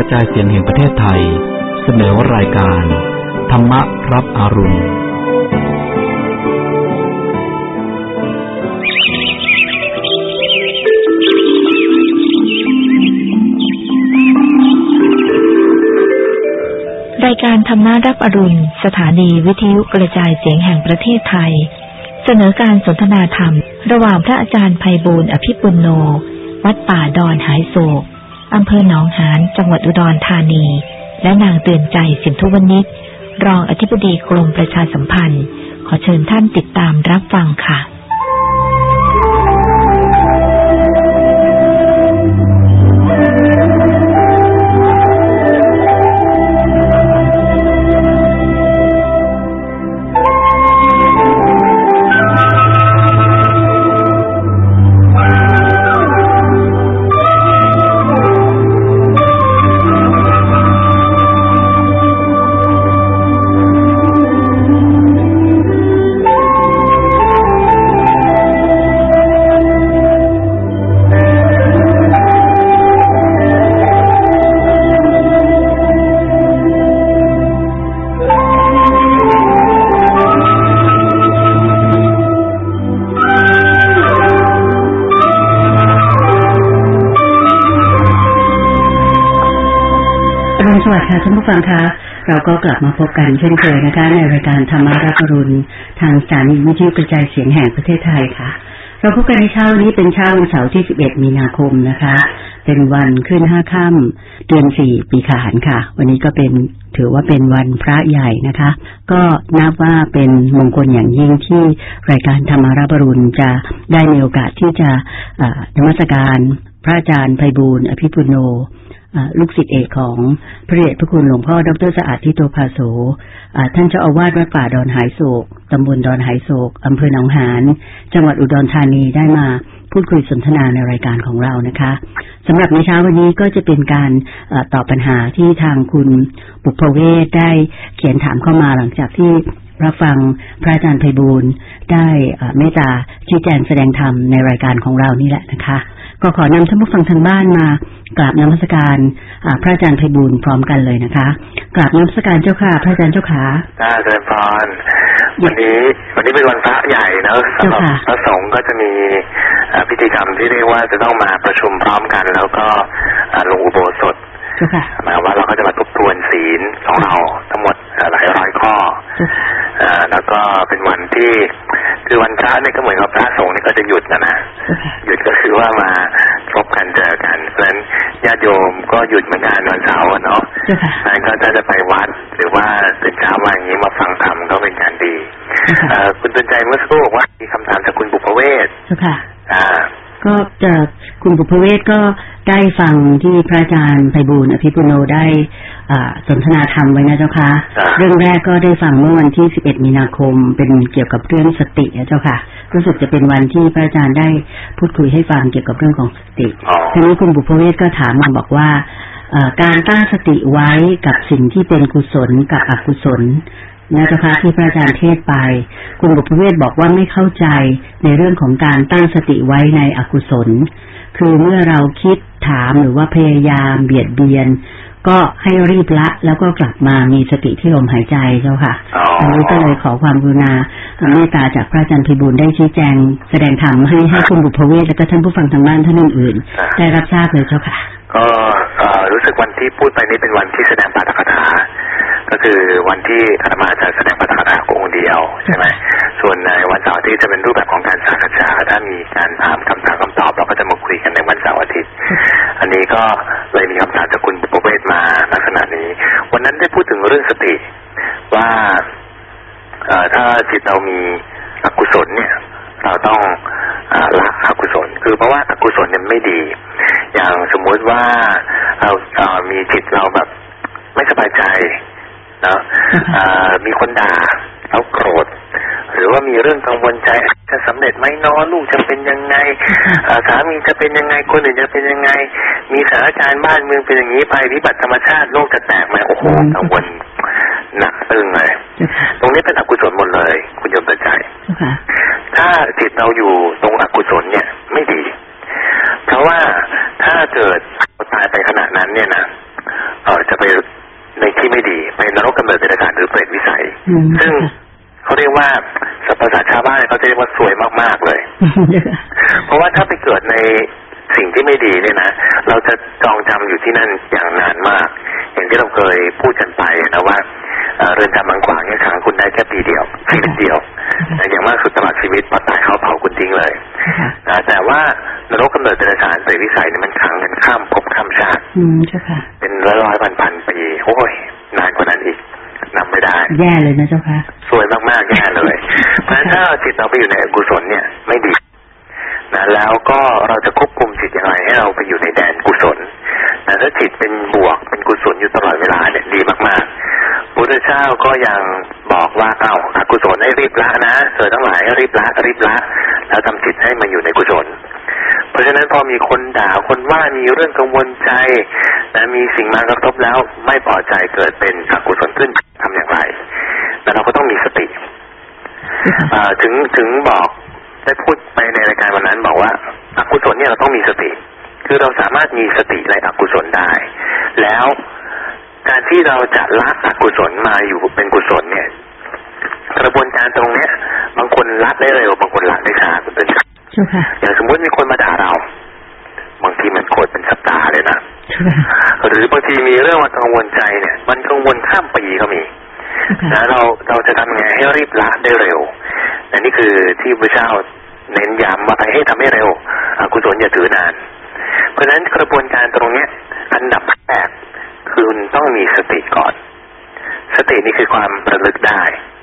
กระจายเสียงแห่งประเทศไทย เสนอรายการ ธรรมรับอรุณ รายการธรรมารับอรุณ สถานีวิทยุกระจายเสียงแห่งประเทศไทย เสนอการสนทนาธรรม ระหว่างพระอาจารย์ไพบูลอภิปุโน วัดป่าดอนหายโศก อำเภอหนองหานจังหวัดอุดรธานี และนางเตือนใจสินทุวณิชรองอธิบดีกรมประชาสัมพันธ์ ขอเชิญท่านติดตามรับฟังค่ะ ค่ะท่านผู้ฟังคะเราก็กลับมาพบกันเช่นเคยนะคะ ในรายการธรรมารับรุณทางสถานีวิทยุกระจายเสียงแห่งประเทศไทยค่ะ เราพบกันในเช้านี้เป็นเช้าวันเสาร์ที่ 11 มีนาคมนะคะ เป็นวันขึ้นห้าค่ำเดือนสี่ปีขานค่ะ วันนี้ก็เป็นถือว่าเป็นวันพระใหญ่นะคะ ก็นับว่าเป็นมงคลอย่างยิ่งที่รายการธรรมารับรุณจะได้มีโอกาสที่จะเอ่อนมัสการพระอาจารย์ไพบูลอภิปุโน ลูกศิษย์เอกของพระเดชพระคุณหลวงพ่อดรสะอาดทิโตภาโสท่านเจ้าอาวาสวัดป่าดอนหายโศกตำบลดอนหายโศกอำเภอหนองหานจังหวัดอุดรธานีได้มาพูดคุยสนทนาในรายการของเรานะคะสำหรับในเช้าวันนี้ก็จะเป็นการเอ่อตอบปัญหาที่ทางคุณบุพเวศได้เขียนถามเข้ามาหลังจากที่ รับฟังพระอาจารย์ไพบูลย์ได้เอ่อเมตตาชี้แจงแสดงธรรมในรายการของเรานี่แหละนะคะ ก็ขอนำท่านผู้ฟังทางบ้านมากราบนมัสการอ่าพระอาจารย์ไพบูลย์พร้อมกันเลยนะคะกราบนมัสการเจ้าค่ะ พระอาจารย์เจ้าขาจ้าเจริญพรวันนี้วันนี้เป็นวันพระใหญ่นะสำหรับเจ้าค่ะพระสงฆ์ก็จะมีเอ่อพิธีกรรมที่เรียกว่าจะต้องมาประชุมพร้อมกัน แล้วก็เอ่อลงอุโบสถเจ้าค่ะหมายความว่าเราก็จะมาทบทวนศีลของเราทั้งหมดเอ่อหลายร้อยข้อเจ้าค่ะเอ่อ แล้วก็เป็นวันที่คือวันพระเนี่ยก็เหมือนกับพระสงฆ์นี่ก็จะหยุดนะนะเจ้าค่ะหยุดก็คือว่ามาพบกันเจอกันเพราะฉะนั้นญาติโยมก็หยุดเหมือนกันวันเสาร์อะเนาะเจ้าค่ะนั้นก็ถ้าจะไปวัดหรือว่าตื่นเช้ามาอย่างนี้มาฟังธรรมก็เป็นการดีเจ้าค่ะเอ่อคุณตื่นใจเมื่อสักครู่บอกว่ามีคำถามจากคุณบุพเวศเจ้า ค่ะอ่าก็จะคุณบุพเวศก็ได้ฟังที่พระอาจารย์ไพบูลย์อภิปุโนได้อ่าสนทนาธรรมไว้นะเจ้าค่ะอ่าเรื่องแรกก็ได้ฟังเมื่อวันที่ 11 มีนาคม เป็นเกี่ยวกับเรื่องสตินะเจ้าค่ะ รู้สึกจะเป็นวันที่พระอาจารย์ได้พูดคุยให้ฟังเกี่ยวกับเรื่องของสติอ๋อทีนี้คุณบุพเวศก็ถามมาบอกว่าเอ่อการตั้งสติไว้กับสิ่งที่เป็นกุศลกับอกุศล นะเจ้าค่ะที่พระอาจารย์เทศน์ไป คุณบุพเวศบอกว่าไม่เข้าใจในเรื่องของการตั้งสติไว้ในอกุศล คือเมื่อเราคิดถามหรือว่าพยายามเบียดเบียน ก็ให้รีบละแล้วก็กลับมามีสติที่ลมหายใจเจ้าค่ะอ๋ออันนี้ก็เลยขอความกรุณาเมตตาจากพระอาจารย์พิบูลได้ชี้แจง แสดงธรรมให้ให้คุณบุพเวศและก็ท่านผู้ฟังทางบ้านท่านอื่นๆได้รับทราบเลยเจ้าค่ะ ก็รู้สึกวันที่พูดไปนี่เป็นวันที่แสดงปาฐกถา ก็คือวันที่อาตมาจะแสดงปาฐกถาองค์เดียวใช่ไหมส่วนในวันเสาร์ทิตย์จะเป็นรูปแบบของการสักษาถ้ามีการถามคำถามคำตอบเราก็จะมาคุยกันในวันเสาร์อาทิตย์ อันนี้ก็เลยมีคำถามจากคุณปุปเวศมาลักษณะนี้ วันนั้นได้พูดถึงเรื่องสติว่าถ้าจิตเรามีอกุศลเนี่ย เราต้อง ละอกุศล คือเพราะว่าอกุศลเนี่ยไม่ดี อย่างสมมุติว่าเราเอ่อมีจิตเราแบบไม่สบายใจนะเอ่อมีคนด่าเราโกรธ หรือว่ามีเรื่องกังวลใจจะสำเร็จไหมเนอลูกจะเป็นยังไงเอ่อสามีจะเป็นยังไงคนอื่นจะเป็นยังไง มีสถานการณ์บ้านเมืองเป็นอย่างนี้ภัยพิบัติธรรมชาติโลกจะแตกไหมโอ้โหกังวล หนักตึงเลยตรงนี้เป็นอกุศลหมดเลย คุณโยมตัดใจถ้าจิตเราอยู่ตรงอกุศลเนี่ยไม่ดี เพราะว่าถ้าเกิดตายไปขณะนั้นเนี่ยนะเออจะไปในที่ไม่ดีไปนรกกำเนิดเดรัจฉานหรือเปรตวิสัย ซึ่งเขาเรียกว่าสัพภาษาชาบ้านเขาจะเรียกว่าสวยมากๆเลย อืมเจ้าค่ะ เป็นร้อยร้อยพันพันๆปีโอ้ยนานกว่านั้นอีกนับไม่ได้ แย่เลยนะเจ้าค่ะ สวยมากๆแย่เลย เพราะฉะนั้นถ้าจิตเราไปอยู่ในอกุศลเนี่ยไม่ดีนะแล้วก็เราจะควบคุมจิตอย่างไรให้เราไปอยู่ในแดนกุศลนะถ้าจิตเป็นบวกเป็นกุศลอยู่ตลอดเวลาเนี่ยดีมากๆพุทธเจ้าก็ยัง บอกว่าเอ้าอากุศลให้รีบละนะเธอทั้งหลายรีบละรีบละ แล้วทำจิตให้มาอยู่ในกุศล เพราะฉะนั้นพอมีคนด่าคนว่ามีเรื่องกังวลใจนะมีสิ่งมากระทบแล้วไม่พอใจเกิดเป็นอกุศลขึ้นทำอย่างไรแต่เราก็ต้องมีสติเอ่อถึงถึงบอกได้พูดไปในรายการวันนั้นบอกว่าอกุศลเนี่ยเราต้องมีสติ คือเราสามารถมีสติในอกุศลได้ แล้วการที่เราจะละอกุศลมาอยู่เป็นกุศลเนี่ย กระบวนการตรงเนี้ย บางคนละได้เร็วบางคนละได้ช้าคุณเป็นเจ้าค่ะอย่างสมมติมีคนมาด่าเรา บางทีมันโกรธเป็นสัปดาห์เลยนะเจ้าค่ะหรือบางทีมีเรื่องมากังวลใจเนี่ย มันกังวลข้ามปีก็มีเจ้าค่ะนะเราเราจะทำยังไงให้รีบละได้เร็วอันนี้คือที่พระเจ้าเน้นย้ำว่าให้ทำให้เร็วอกุศลอย่าถือนาน เพราะฉะนั้นกระบวนการตรงเนี้ย อันดับแรกคือคุณต้องมีสติก่อน สตินี่คือความระลึกได้นะ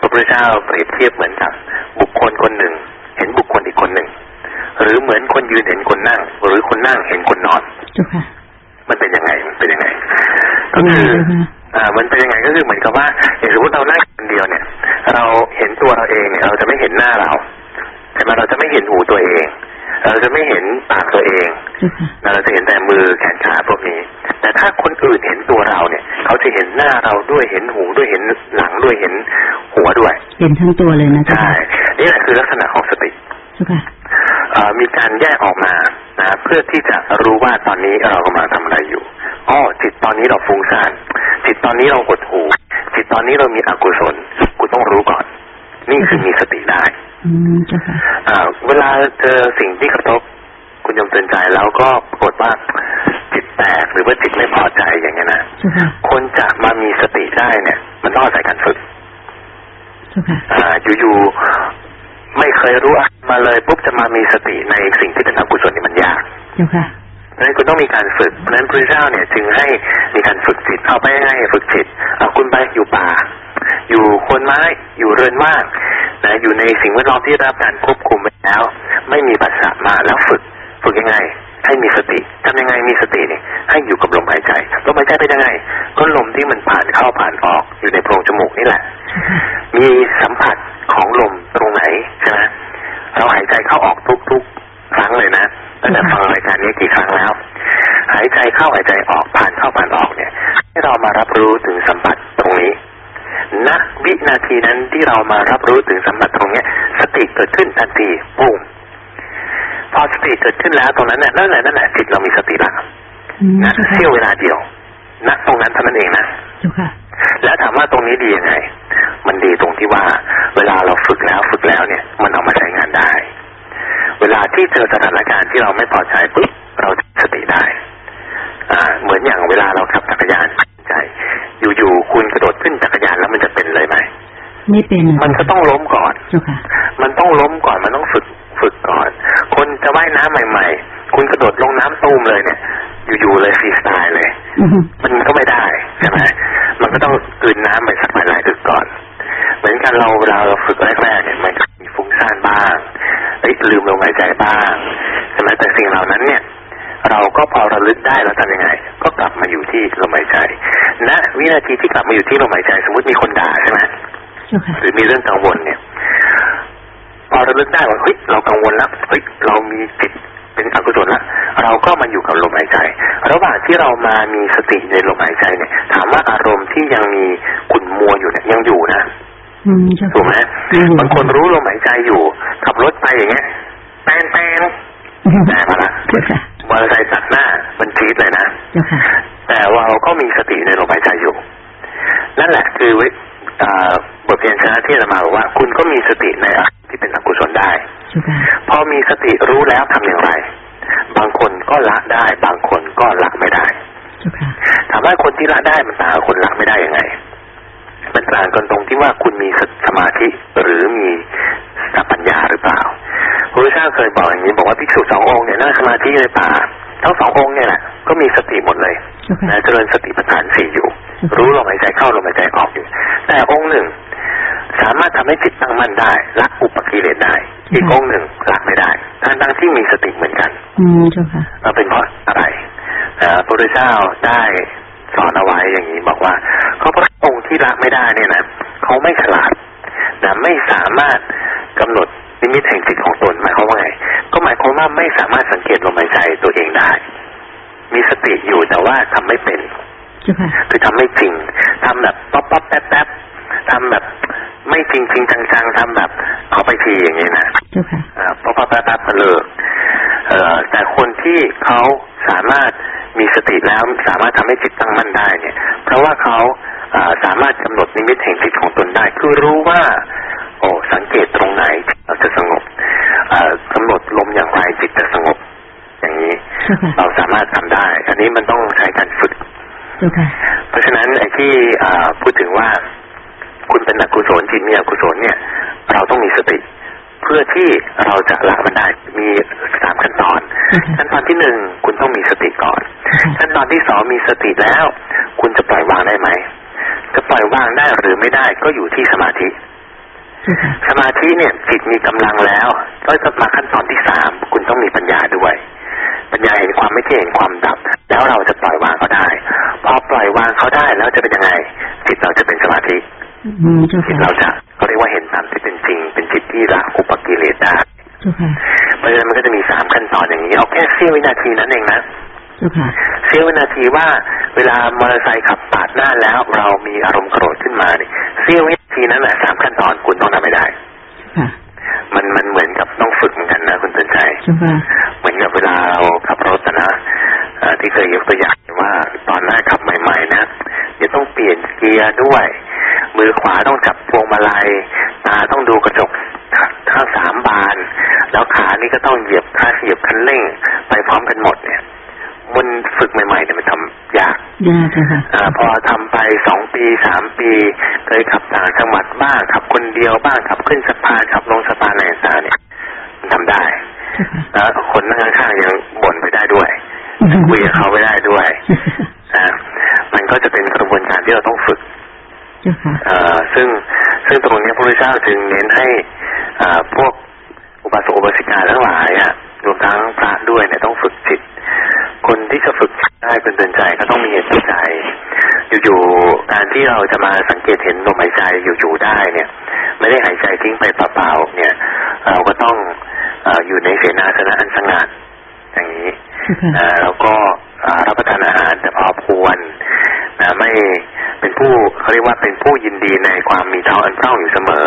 พระพุทธเจ้าเปรียบเทียบเหมือนกับบุคคลคนหนึ่ง เห็นบุคคลอีกคนหนึ่ง หรือเหมือนคนยืนเห็นคนนั่ง หรือคนนั่งเห็นคนนอนเจ้าค่ะมันเป็นยังไงมันเป็นยังไงเป็ก็นไงคือเจ้าค่ะอ่ามันเป็นยังไงก็คือเหมือนกับว่าอย่างสมมติเรานั่งคนเดียวเนี่ย เราเห็นตัวเราเองเนี่ยเราจะไม่เห็นหน้าเราใช่ไหมเราจะไม่เห็นหูตัวเอง เราจะไม่เห็นปากตัวเองเจ้าค่ะเราจะเห็นแต่มือแขนขาพวกนี้ แต่ถ้าคนอื่นเห็นตัวเราเนี่ย เขาจะเห็นหน้าเราด้วยเห็นหูด้วยเห็นหลังด้วยเห็นหัวด้วย เห็นทั้งตัวเลยนะเจ้าใช่ค่ะนี่แหละคือลักษณะของสติเจ้าค่ะเอ่อมีการแยกออกมานะเพื่อที่จะรู้ว่าตอนนี้เรากำลังทำอะไรอยู่อ๋อจิตตอนนี้เราฟุ้งซ่านจิตตอนนี้เราหดหู จิตตอนนี้เรามีอกุศลคุณต้องรู้ก่อน นี่คือมีสติได้ อืมเจ้าค่ะอ่า เวลาเจอสิ่งที่กระทบคุณยมเตือนใจแล้วก็ปรากฏว่าจิตแตกหรือว่าจิตไม่พอใจอย่างเงี้ยนะเจ้าค่ะคนจะมามีสติได้เนี่ย มันต้องอาศัยการฝึกเจ้าค่ะอ่าอยู่ๆไม่เคยรู้อะไรมาเลยปุ๊บจะมามีสติในสิ่งที่เป็นอกุศลนี่มันยากเจ้าค่ะเพราะฉะนั้นคุณต้องมีการฝึกเพราะฉะนั้นพระเจ้าเนี่ยจึงให้มีการฝึกจิตเอาไปง่ายๆฝึกจิตเอาคุณไปอยู่ป่า อยู่คนไม้อยู่เรือนว่างนะอยู่ในสิ่งแวดล้อมที่รับการควบคุมไว้แล้ว ไม่มีปัสสะมาแล้วฝึก ฝึกยังไง ให้มีสติทำยังไงมีสติเนี่ยให้อยู่กับลมหายใจลมหายใจเป็นยังไง ก็ลมที่มันผ่านเข้าผ่านออกอยู่ในโพรงจมูกนี่แหละ มีสัมผัสของลมตรงไหนใช่ไหมเราหายใจเข้าออกทุกๆครั้งเลยนะตั้งแต่ฟังรายการนี้กี่ครั้งแล้ว หายใจเข้าหายใจออกผ่านเข้าผ่านออกเนี่ย ให้เรามารับรู้ถึงสัมผัสตรงนี้ ณวินาทีนั้นที่เรามารับรู้ถึงสัมผัสตรงเนี้ย สติเกิดขึ้นทันทีปุ้มพอสติเกิดขึ้นแล้วตรงนั้นเนี่ยนั่นแหละนั่นแหละจิตเรามีสติละอืมนะเจ้าค่ะเสี้ยวเวลาเดียวณตรงนั้นเท่านั้นเองนะเจ้าค่ะแล้วถามว่าตรงนี้ดียังไง มันดีตรงที่ว่า เวลาเราฝึกแล้วฝึกแล้วเนี่ย มันเอามาใช้งานได้ เวลาที่เจอสถานการณ์ที่เราไม่พอใจปุ๊บเราจะสติได้ อ่า เหมือนอย่างเวลาเราขับจักรยาน ใจ อยู่ๆคุณกระโดดขึ้นจักรยานแล้วมันจะเป็นเลยไหมไม่เป็นนะมันก็ต้องล้มก่อนเจ้าค่ะมันต้องล้มก่อนมันต้องฝึกฝึกก่อน คนจะว่ายน้ำใหม่ ๆ คุณกระโดดลงน้ำตูมเลยเนี่ย อยู่ๆเลยฟรีสไตล์เลยอืมมันก็ไม่ได้ใช่ไหมมันก็ต้องกลืนน้ำไปสักหลายๆอึกก่อน เหมือนกันเราเวลาเราฝึกแรกๆเนี่ยมันก็มีฟุ้งซ่านบ้างเอ้ยลืมลมหายใจบ้างใช่ไหมแต่สิ่งเหล่านั้นเนี่ย เราก็พอระลึกได้แล้วทำยังไง ก็กลับมาอยู่ที่ลมหายใจณวินาทีที่กลับมาอยู่ที่ลมหายใจ สมมติมีคนด่าใช่ไหมเจ้าค่ะหรือมีเรื่องกังวลเนี่ย พอระลึกได้ว่าเฮ้ยเรากังวลแล้วเฮ้ยเรามีจิตเป็นอกุศลแล้วเราก็มาอยู่กับลมหายใจ ระหว่างที่เรามามีสติในลมหายใจเนี่ย ถามว่าอารมณ์ที่ยังมีขุ่นมัวอยู่เนี่ยยังอยู่นะอืมเจ้าถูกไหมค่ะอืมบางคนรู้ลมหายใจอยู่ ขับรถไปอย่างเงี้ยแปนแปนแต่มาละเจ้าค่ะ มอเตอร์ไซค์ตัดหน้ามันจี๊ดเลยนะเจ้าค่ะแต่ว่าเราก็มีสติในลมหายใจอยู่ นั่นแหละคือวิบทเรียนชนะที่จะมาบอกว่า คุณก็มีสติในอารมณ์ที่เป็นอกุศลได้เจ้าค่ะพอมีสติรู้แล้วทำอย่างไร บางคนก็ละได้ บางคนก็ละไม่ได้เจ้าค่ะถามว่าคนที่ละได้มันต่างกับคนละไม่ได้ยังไง มันต่างกันตรงที่ว่าคุณมีสมาธิหรือมีปัญญาหรือเปล่า พระพุทธเจ้าเคยบอกอย่างนี้บอกว่าภิกษุสององค์เนี่ยนั่งสมาธิในป่าทั้งสององค์เนี่ยแหละก็มีสติหมดเลยเจ้าค่ะนะเจริญสติปัฏฐานสี่อยู่อือฮึรู้ลมหายใจเข้าลมหายใจออกอยู่ แต่องค์หนึ่ง สามารถทำให้จิตตั้งมั่นได้ละอุปกิเลสได้ อีกองค์หนึ่งละไม่ได้ทั้งทั้งที่มีสติเหมือนกัน อืมเจ้าค่ะเราเป็นเพราะอะไรอ่าพระพุทธเจ้าได้สอนเอาไว้อย่างนี้บอกว่าเขาพระองค์ที่ละไม่ได้เนี่ยนะเขาไม่ฉลาดนะไม่สามารถกำหนด นิมิตแห่งจิตของตนหมายความว่าไงก็หมายความว่าไม่สามารถสังเกตลมหายใจตัวเองได้ มีสติอยู่แต่ว่าทำไม่เป็นเจ้าค่ะคือทำไม่จริงทำแบบป๊อปป๊อปแป๊บแป๊บทำแบบ ไม่จริงจริงจังๆทำแบบเอาไปทีอย่างนี้นะเจ้าค่ะอ่าป๊อปป๊อปแป๊บแป๊บมาเลิกเอ่อแต่คนที่เขาสามารถมีสติแล้วสามารถทำให้จิตตั้งมั่นได้เนี่ย เพราะว่าเขาอ่าสามารถกำหนดนิมิตแห่งจิตของตนได้ คือรู้ว่า โอ้สังเกตตรงไหนเราจะสงบอ่ากำหนดลมอย่างไรจิตจะสงบ อย่างนี้เจ้าค่ะเราสามารถทำได้ อันนี้มันต้องใช้การฝึกเจ้าค่ะเพราะฉะนั้นไอ้ที่อ่าพูดถึงว่า คุณเป็นอกุศลจิตมีอกุศลเนี่ย เราต้องมีสติ เพื่อที่เราจะละมันได้มีสามขั้นตอนอือฮึขั้นตอนที่หนึ่งคุณต้องมีสติก่อน ขั้นตอนที่สองมีสติแล้ว คุณจะปล่อยวางได้ไหมจะปล่อยวางได้หรือไม่ได้ก็อยู่ที่สมาธิเจ้าค่ะสมาธิเนี่ยจิตมีกำลังแล้วก็จะมาขั้นตอนที่สามคุณต้องมีปัญญาด้วย ปัญญาเห็นความไม่เที่ยงเห็นความดับ แล้วเราจะปล่อยวางเขาได้ พอปล่อยวางเขาได้แล้วจะเป็นยังไงจิตเราจะเป็นสมาธิอืมเจ้าจิตค่ะเราจะเขาเรียกว่าเห็นตามที่เป็นจริง เป็นจิตที่ละอุปกิเลสได้เจ้าค่ะเพราะฉะนั้นมันก็จะมีสามขั้นตอนอย่างนี้เอาแค่เสี้ยววินาทีนั้นเองนะเจ้าค่ะเสี้ยววินาทีว่า เวลามอเตอร์ไซค์ขับปาดหน้าแล้ว เรามีอารมณ์โกรธขึ้นมาเนี่ยเสี้ยววินาทีนั้นแหละสามขั้นตอนคุณต้องทำไม่ได้ค่ะ มันมันเหมือนกับต้องฝึกเหมือนกันนะคุณเตือนใจเจ้าค่ะเหมือนกับเวลาเราขับรถอะนะเอ่อที่เคยยกตัวอย่างว่าตอนแรกขับใหม่ๆนะจะต้องเปลี่ยนเกียร์ด้วย มือขวาต้องจับพวงมาลัยตาต้องดูกระจกข้างสามบาน แล้วขานี่ก็ต้องเหยียบคาเหยียบคันเร่ง ไปพร้อมกันหมดเนี่ยมันฝึกใหม่ๆเนี่ยมันทำยาก ยากเจ้าค่ะอาพอทำไปสองปีสามปีเคยขับต่างจังหวัดบ้างขับคนเดียวบ้างขับขึ้นสะพานขับลงสะพานอะไรต่างๆเนี่ยมันทำได้เจ้าค่ะแล้วคนนั่งข้างๆยังบ่นไปได้ด้วยคุยกับเขาไปได้ด้วยนะมันก็จะเป็นกระบวนการที่เราต้องฝึกเจ้าค่ะเอ่อซึ่งซึ่งตรงนี้พระพุทธเจ้าจึงเน้นให้อ่าพวกอุบาสกอุบาสิกาทั้งหลายอะรวมทั้งพระด้วยเนี่ยต้องฝึกจิต คนที่จะฝึกจิตได้เป็นเตือนใจก็ต้องมีเหตุปัจจัยอยู่ๆการที่เราจะมาสังเกตเห็นลมหายใจอยู่ๆได้เนี่ย ไม่ได้หายใจทิ้งไปเปล่าๆเนี่ย เราก็ต้องเอออยู่ในเสนาสนะอันสงัดอย่างนี้เจ้าค่ะนะแล้วก็อ่ารับประทานอาหารแต่พอควรนะไม่เป็นผู้เขาเรียกว่าเป็นผู้ยินดีในความมีเท้าอันเท่าอยู่เสมอ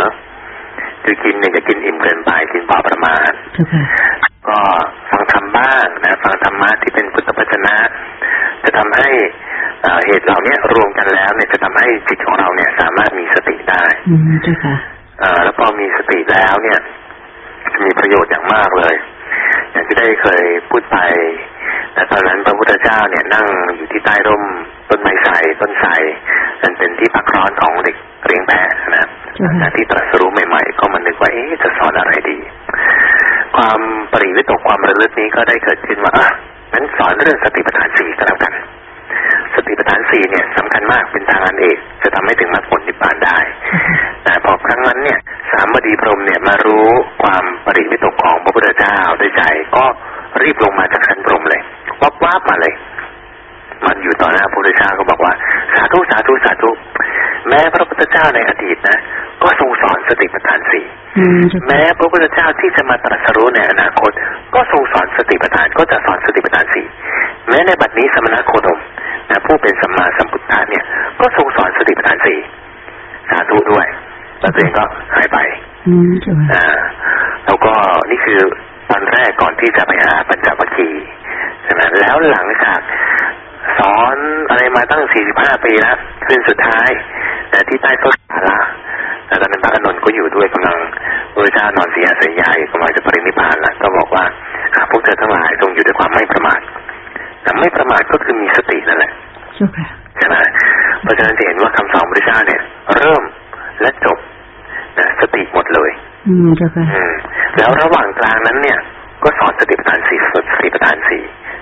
คือกินเนี่ยจะกินอิ่มเกินไปกินพอประมาณเจ้าค่ะ ก็ฟังธรรมบ้างนะฟังธรรมะที่เป็นพุทธพจนะ จะทำให้เอ่อเหตุเหล่านี้รวมกันแล้วเนี่ยจะทำให้จิตของเราเนี่ยสามารถมีสติได้อืมเจ้าค่ะเอ่อแล้วพอมีสติแล้วเนี่ยจะมีประโยชน์อย่างมากเลย อย่างที่ได้เคยพูดไปแต่ตอนนั้นพระพุทธเจ้าเนี่ยนั่งอยู่ที่ใต้ร่มต้นไม้ไทรต้นไทรนั่นเป็นที่พักร้อนของเด็กเลี้ยงแพะนะแต่ที่ตรัสรู้ใหม่ ๆ ก็มันนึกว่าเอ๊ะจะสอนอะไรดี ความปริวิตกความระลึกนี้ก็ได้เกิดขึ้นว่าอะงั้นสอนเรื่องสติปัฏฐานสี่ก็แล้วกัน สติปัฏฐานสี่เนี่ยสำคัญมากเป็นทางอันเอกจะทำให้ถึงมรรคผลนิพพานได้แต่พอครั้งนั้นเนี่ย สามบดีพรหมเนี่ยมารู้ความปริวิตกของพระพุทธเจ้าด้วยใจก็รีบลงมาจากชั้นพรหมเลยวับวับมาเลย มันอยู่ต่อหน้าพระพุทธเจ้าก็บอกว่า สาธุสาธุสาธุ แม้พระพุทธเจ้าในอดีตนะ ก็ทรงสอนสติปัฏฐานสี่อืมเจ้าค่ะแม้พระพุทธเจ้าที่จะมาตรัสรู้ในอนาคต ก็ทรงสอนสติปัฏฐานก็จะสอนสติปัฏฐานสี่แม้ในบัดนี้สมณโคดมนะผู้เป็นสัมมาสัมพุทธะเนี่ย ก็ทรงสอนสติปัฏฐานสี่สาธุด้วยแล้วตัวเองก็หายไปอืมเจ้าค่ะอ่าแล้วก็นี่คือตอนแรกก่อนที่จะไปหาปัญจวัคคีย์ใช่ไหมแล้วหลังจากสอนอะไร มาตั้ง 45 ปีแล้วคืนสุดท้ายแต่ที่ใต้ต้นสาระแต่ตอนนั้นพระอานนท์ก็อยู่ด้วยกำลังพระเจ้านอนสีหสายใหญ่กำลังจะปรินิพพานแล้วก็บอกว่าพวกเธอทั้งหลายจงอยู่ด้วยความไม่ประมาทแต่ไม่ประมาทก็คือมีสตินั่นแหละเจ้าค่ะใช่ไหมเพราะฉะนั้นจะเห็นว่าคำสอนพระเจ้าเนี่ย เริ่มและจบนะสติหมดเลย อืมเจ้าค่ะอืมแล้วระหว่างกลางนั้นเนี่ย ก็สอนสติปัฏฐานสี่สติปัฏฐานสี่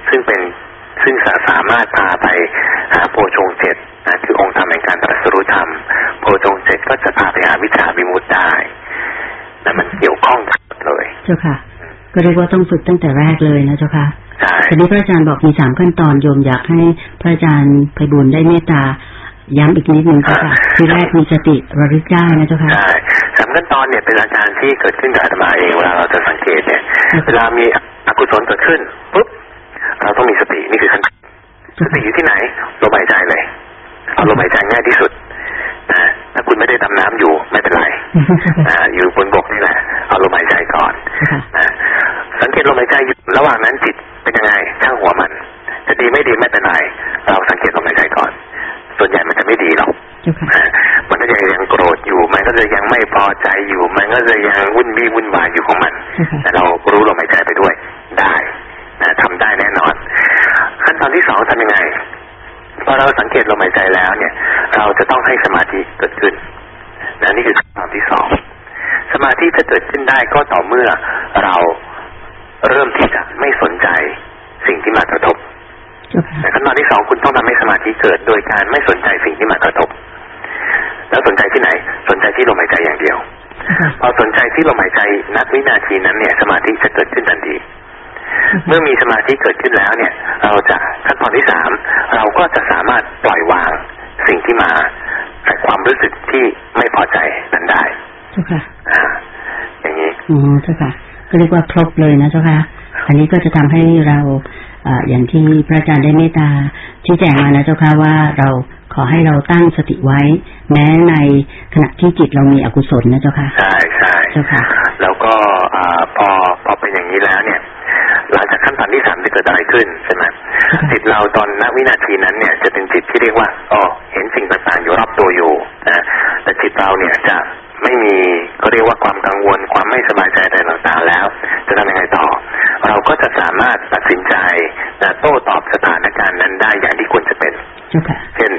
ซึ่งเป็น ซึ่งสามารถพาไปหาโพชงเจ็ดนะคือองค์ธรรมแห่งการตรัสรู้ธรรม โพชงเจ็ดก็จะพาไปหาวิชาวิมุตติได้นั่นมันเกี่ยวข้องกันหมดเลย เจ้าค่ะ ก็เรียกว่าต้องฝึกตั้งแต่แรกเลยนะเจ้าค่ะใช่ทีนี้พระอาจารย์บอกมีสามขั้นตอนโยมอยากให้พระอาจารย์ไพบุญได้เมตตาย้ำอีกนิดนึงเจ้าค่ะคือแรกมีสติระลึกได้นะเจ้าค่ะใช่สามขั้นตอนเนี่ยเป็นอาการที่เกิดขึ้นกับอาตมาเองเวลาเราจะสังเกตเนี่ยเวลามีอกุศลเกิดขึ้นปุ๊บ เราต้องมีสตินี่คือขั้นสติอยู่ที่ไหนลมหายใจเลยเอาลมหายใจง่ายที่สุดนะถ้าคุณไม่ได้ดำน้ำอยู่ไม่เป็นไรอ่าอยู่บนบกนี่แหละเอาลมหายใจก่อนนะสังเกตลมหายใจอยู่ระหว่างนั้นจิตเป็นยังไงช่างหัวมัน จะดีไม่ดีไม่เป็นไรเราสังเกตลมหายใจก่อน ส่วนใหญ่มันจะไม่ดีหรอกเจ้าค่ะนะมันก็จะยังโกรธอยู่ มันก็จะยังไม่พอใจอยู่ มันก็จะยังวุ่นวี่วุ่นวายอยู่ของมัน แต่เรารู้ลมหายใจไปด้วย ได้นะทำได้แน่นอน ขั้นตอนที่สองทำยังไง พอเราสังเกตลมหายใจแล้วเนี่ย เราจะต้องให้สมาธิเกิดขึ้นนะนี่คือขั้นตอนที่สองสมาธิจะเกิดขึ้นได้ก็ต่อเมื่อเราเริ่มที่จะไม่สนใจสิ่งที่มากระทบเจ้าค่ะแต่ขั้นตอนที่สองคุณต้องทำให้สมาธิเกิดโดยการไม่สนใจสิ่งที่มากระทบ แล้วสนใจที่ไหน สนใจที่ลมหายใจอย่างเดียว พอสนใจที่ลมหายใจนักวินาทีนั้นเนี่ย สมาธิจะเกิดขึ้นทันที เมื่อมีสมาธิเกิดขึ้นแล้วเนี่ย เราจะขั้นตอนที่สาม เราก็จะสามารถปล่อยวางสิ่งที่มาจากความรู้สึกที่ไม่พอใจนั้นได้เจ้าค่ะอ่าอย่างนี้อ๋อเจ้าค่ะก็เรียกว่าครบเลยนะเจ้าค่ะอันนี้ก็จะทำให้เราอ่าอย่างที่พระอาจารย์ได้เมตตาชี้แจงมานะเจ้าค่ะว่าเราขอให้เราตั้งสติไว้ แม้ในขณะที่จิตเรามีอกุศลนะเจ้าค่ะใช่ใช่เจ้าค่ะ แล้วก็อ่าพอพอเป็นอย่างนี้แล้วเนี่ย หลังจากขั้นตอนที่สามจะเกิดอะไรขึ้นใช่ไหมค่ะจิตเราตอนณวินาทีนั้นเนี่ยจะเป็นจิตที่เรียกว่าอ๋อเห็นสิ่งต่างๆอยู่รอบตัวอยู่นะแต่จิตเราเนี่ยจะไม่มีก็เรียกว่าความกังวลความไม่สบายใจอะไรต่างๆแล้ว จะทำยังไงต่อ เราก็จะสามารถตัดสินใจและโต้ตอบสถานการณ์นั้นได้อย่างที่ควรจะเป็นเจ้าค่ะเช่น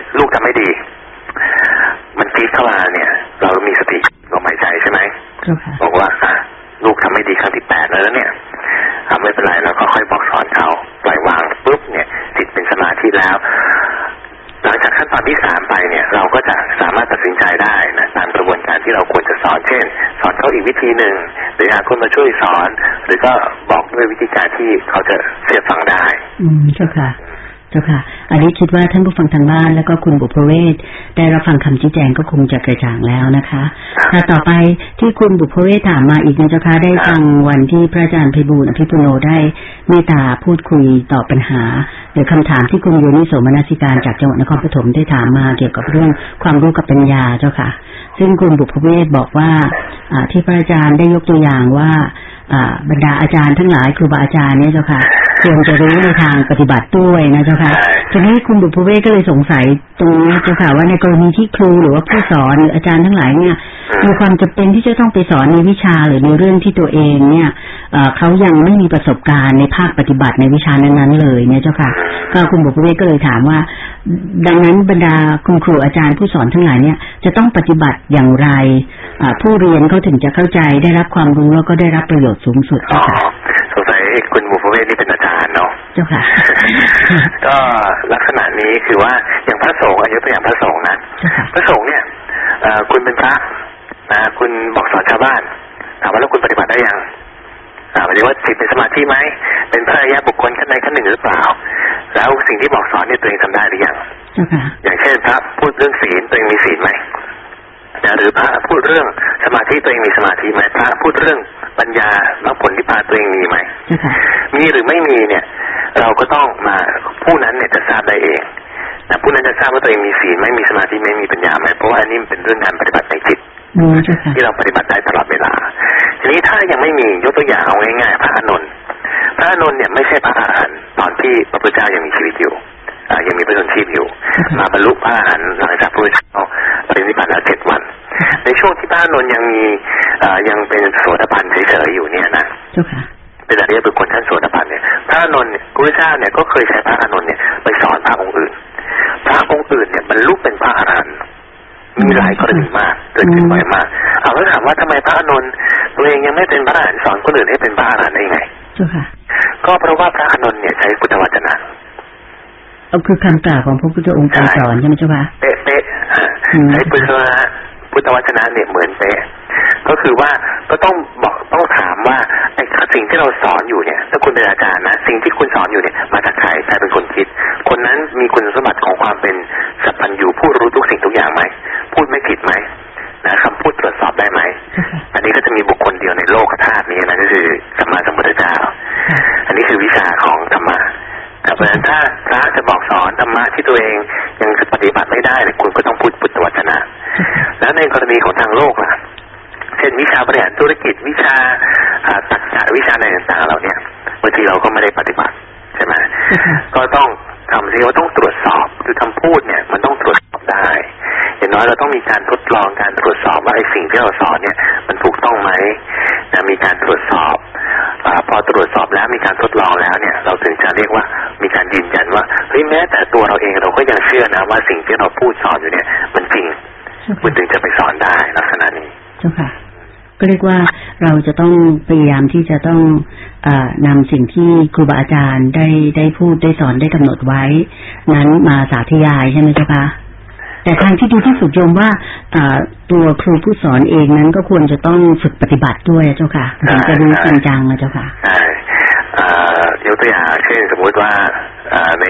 คนมาช่วยสอน หรือก็บอกด้วยวิธีการที่เขาจะเสียบฟังได้ อืมเจ้าค่ะ เจ้าค่ะ อันนี้คิดว่าท่านผู้ฟังทางบ้านแล้วก็คุณบุพเวศได้รับฟังคำชี้แจงก็คงจะกระจ่างแล้วนะคะค่ะต่อไปที่คุณบุพเวศถามมาอีกนะเจ้าค่ะได้ฟังวันที่พระอาจารย์ไพบูลอภิปุโนได้เมตตาพูดคุยตอบปัญหาหรือคำถามที่คุณโยนิโสมนสิการจากจังหวัดนครปฐมได้ถามมาเกี่ยวกับเรื่องความรู้กับปัญญาเจ้าค่ะ ซึ่งคุณบุพเวศบอกว่าที่พระอาจารย์ได้ยกตัวอย่างว่าบรรดาอาจารย์ทั้งหลายครูบาอาจารย์เนี่ยเจ้าค่ะ ควรจะรู้ในทางปฏิบัติด้วยนะเจ้าค่ะทีนี้คุณบุพเวศก็เลยสงสัยตรงนี้เจ้าค่ะว่าในกรณีที่ครูหรือว่าผู้สอนหรืออาจารย์ทั้งหลายเนี่ยมีความจำเป็นที่จะต้องไปสอนในวิชาหรือในเรื่องที่ตัวเองเนี่ยเอ่อเขายังไม่มีประสบการณ์ในภาคปฏิบัติในวิชานั้นๆเลยเนี่ยเจ้าค่ะ ก็คุณบุพเวศก็เลยถามว่า ดังนั้นบรรดาคุณครูอาจารย์ผู้สอนทั้งหลายเนี่ยจะต้องปฏิบัติอย่างไรอ่าผู้เรียนเขาถึงจะเข้าใจได้รับความรู้แล้วก็ได้รับประโยชน์สูงสุดอ๋อเจ้าค่ะสงสัยคุณบุพเว ศนี่เป็นอาจารย์เนาะเจ้าค่ะก็ลักษณะนี้คือว่าอย่างพระสงฆ์อายุตัวอย่างพระสงฆ์นะเจ้าค่ะพระสงฆ์เนี่ยเอ่อคุณเป็นพระนะคุณบอกสอนชาวบ้านถามว่าแล้วคุณปฏิบัติได้ยังอ่าหมายถึงว่าจิตเป็นสมาธิไหมเป็นพระอริยะบุคคลขั้นใดขั้นหนึ่งหรือเปล่า แล้วสิ่งที่บอกสอนเนี่ยตัวเองทำได้หรือยังเจ้าค่ะอย่างเช่นพระพูดเรื่องศีลตัวเองมีศีลไหม นะหรือพระพูดเรื่องสมาธิตัวเองมีสมาธิไหมพระพูดเรื่องปัญญามรรคผลนิพพานตัวเองมีไหมเจ้าค่ะมีหรือไม่มีเนี่ย เราก็ต้องมาผู้นั้นเนี่ยจะทราบได้เองนะผู้นั้นจะทราบว่าตัวเองมีศีลไหม่มีสมาธิไหม่มีปัญญาไหมเพราะว่าอันนี้มันเป็นเรื่องการปฏิบัติในจิตอืมเจ้าค่ะที่เราปฏิบัติได้ตลอดเวลา ทีนี้ถ้ายังไม่มียกตัวอย่างเอาง่ายๆพระอานนท์พระอานนท์เนี่ยไม่ใช่พระอรหันต์ตอนที่พระพุทธเจ้ายังมีชีวิตอยู่อ่ายังมีพระชนชีพอยู่ มาบรรลุพระอรหันต์หลังจากพระพุทธเจ้า ปรินิพบัติแล้วเจ็ดวัน ในช่วงที่พระอานนท์ยังมีเอ่อยังเป็นโสดาบันเฉยๆอยู่เนี่ยนะเจ้าค่ะเป็นอริยบุคคลชั้นโสดาบันเนี่ยพระอานนท์เนี่ยพระพุทธเจ้าเนี่ยก็เคยใช้พระอานนท์เนี่ยไปสอนพระองค์อื่น พระองค์อื่นเนี่ยบรรลุเป็นพระอรหันต์มีหลายกรณีมากเกิดขึ้นบ่อยมากเอาแล้วถามว่าทำไมพระอานนท์ตัวเองยังไม่เป็นพระอรหันต์สอนคนอื่นให้เป็นพระอรหันต์ได้ยังไงเจ้าค่ะก็เพราะว่าพระอานนท์เนี่ยใช้พุทธวจนะเอาคือคำกล่าวของพระพุทธองค์การสอนใช่ไหมเจ้าค่ะเป๊ะเป๊ะอ่าอืม ใช้พุทธวจนะพุทธวจนะเนี่ยเหมือนเป๊ะก็คือว่าก็ต้องบอกต้องถามว่าไอ้สิ่งที่เราสอนอยู่เนี่ยถ้าคุณเป็นอาจารย์นะสิ่งที่คุณสอนอยู่เนี่ยมาจากใครใครเป็นคนคิด คนนั้นมีคุณสมบัติของความเป็นสัพพัญญูผู้รู้ทุกสิ่งทุกอย่างไหมพูดไม่ผิดไหมนะคำพูดตรวจสอบได้ไหมเจ้าค่ะอันนี้ก็จะมีบุคคลเดียวในโลกธาตุนี้นะก็คือสัมมาสัมพุทธเจ้าค่ะอันนี้คือวิชาของธรรมะแต่เพราะฉะนั้นถ้าพระจะบอกสอนธรรมะที่ตัวเองยัง ทางโลกล่ะ เช่นวิชาบริหารธุรกิจวิชาอ่าตักษะวิชาอะไรต่างๆเราเนี่ยบางทีเราก็ไม่ได้ปฏิบัติใช่ไหมเจ้าค่ะก็ต้องทำที่ว่าต้องตรวจสอบคือคำพูดเนี่ย มันต้องตรวจสอบได้อย่างน้อยเราต้องมีการทดลองการตรวจสอบว่าไอ้สิ่งที่เราสอนเนี่ย มันถูกต้องไหมนะมีการตรวจสอบอาพอตรวจสอบแล้วมีการทดลองแล้วเนี่ย เราถึงจะเรียกว่ามีการยืนยันว่าเฮ้ยแม้แต่ตัวเราเองเราก็ยังเชื่อนะว่าสิ่งที่เราพูดสอนอยู่เนี่ย มันจริงเจ้า มันค่ะถึงจะไปสอนได้ลักษณะนี้เจ้าค่ะก็เรียกว่าเราจะต้องพยายามที่จะต้องเออนำสิ่งที่ครูบาอาจารย์ได้ได้พูดได้สอนได้กำหนดไว้ นั้นมาสาธยายใช่ไหมเจ้าคะแต่ทางที่ดีที่สุดโยมว่าเอ่อตัวครูผู้สอนเองนั้นก็ควรจะต้องฝึกปฏิบัติด้วยเจ้าค่ะถึงจะรู้จริงจังนะเจ้าค่ะใช่อ่ายกตัวอย่างเช่นสมมุติว่าอ่าใน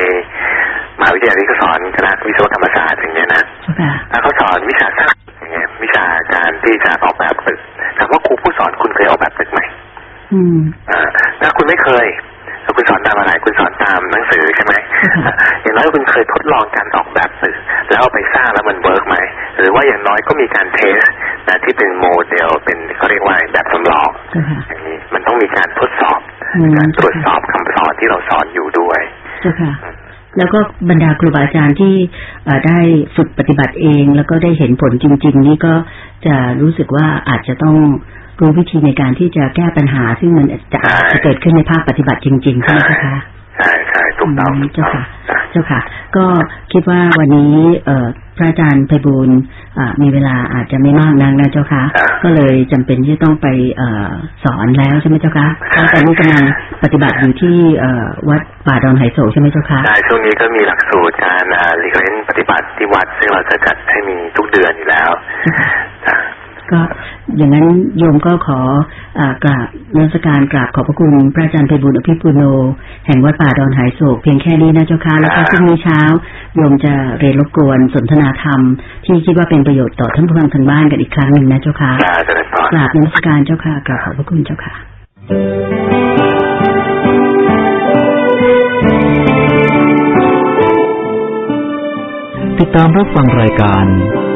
มหาวิทยาลัยที่เขาสอนคณะวิศวกรรมศาสตร์อย่างเงี้ยนะเจ้าค่ะถ้าเขาสอนวิชาสร้างอย่างเงี้ยวิชาการที่จะออกแบบตึกถามว่าครูผู้สอนคุณเคยออกแบบตึกไหมอืมอ่าถ้าคุณไม่เคยแล้วคุณสอนตามอะไรคุณสอนตามหนังสือใช่ไหมค่ะอย่างน้อยคุณเคยทดลองการออกแบบตึกแล้วเอาไปสร้างแล้วมัน work ไหมหรือว่าอย่างน้อยก็มีการ test นะที่เป็นโมเดลเป็นเขาเรียกว่าแบบสำรองเจ้าค่ะอย่างนี้มันต้องมีการทดสอบอืมการตรวจสอบคำสอนที่เราสอนอยู่ด้วยเจ้าค่ะ แล้วก็บรรดาครูบาอาจารย์ที่เอ่อได้ฝึกปฏิบัติเอง แล้วก็ได้เห็นผลจริง ๆ นี่ก็จะรู้สึกว่าอาจจะต้องรู้วิธีในการที่จะแก้ปัญหา ซึ่งมันจะอาจจะเกิดขึ้นในภาคปฏิบัติจริงๆใช่ไหมเจ้าคะใช่ใช่ถูกต้องอืมถูกเจ้าต้องค่ะจ้ะเจ้าค่ะ ก็คิดว่าวันนี้เอ่อ พระอาจารย์ไพบูลย์อ่ามีเวลาอาจจะไม่มากนักนะเจ้าค่ะ ก็เลยจำเป็นที่จะต้องไปเอ่อสอนแล้วใช่ไหมเจ้าคะเพราะตอนนี้กำลังปฏิบัติอยู่ที่เอ่อวัดป่าดอนไหโศกใช่ไหมเจ้าคะใช่ช่วงนี้ก็มีหลักสูตรการอ่ารีเวนปฏิบัติที่วัดซึ่งเราจะจัดให้มีทุกเดือนอยู่แล้วจ้ะ ก็อย่างนั้นโยมก็ขออากราบนมัสการกราบขอบพระคุณพระอาจารย์ไพบุญอภิปุโน แห่งวัดป่าดอนหายโศกเพียงแค่นี้นะเจ้าค่ะแล้วก็พรุ่งนี้เช้าโยมจะเรียนรบกวนสนทนาธรรม ที่คิดว่าเป็นประโยชน์ต่อท่านผู้ฟังทางบ้านกันอีกครั้งหนึ่งนะเจ้าค่ะจ้าเจริญพรกราบนมัสการเจ้าค่ะกราบขอบพระคุณเจ้าค่ะติดตามรับฟังรายการ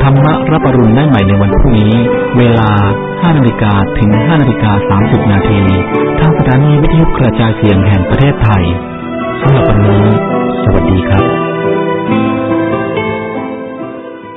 ธรรมรับปรุณได้ใหม่ในวันพรุ่งนี้ เวลา 5นาฬิกาถึง 5นาฬิกา30 นาที ทางสถานีวิทยุกระจายเสียงแห่งประเทศไทยสำหรับวันนี้ สวัสดีครับ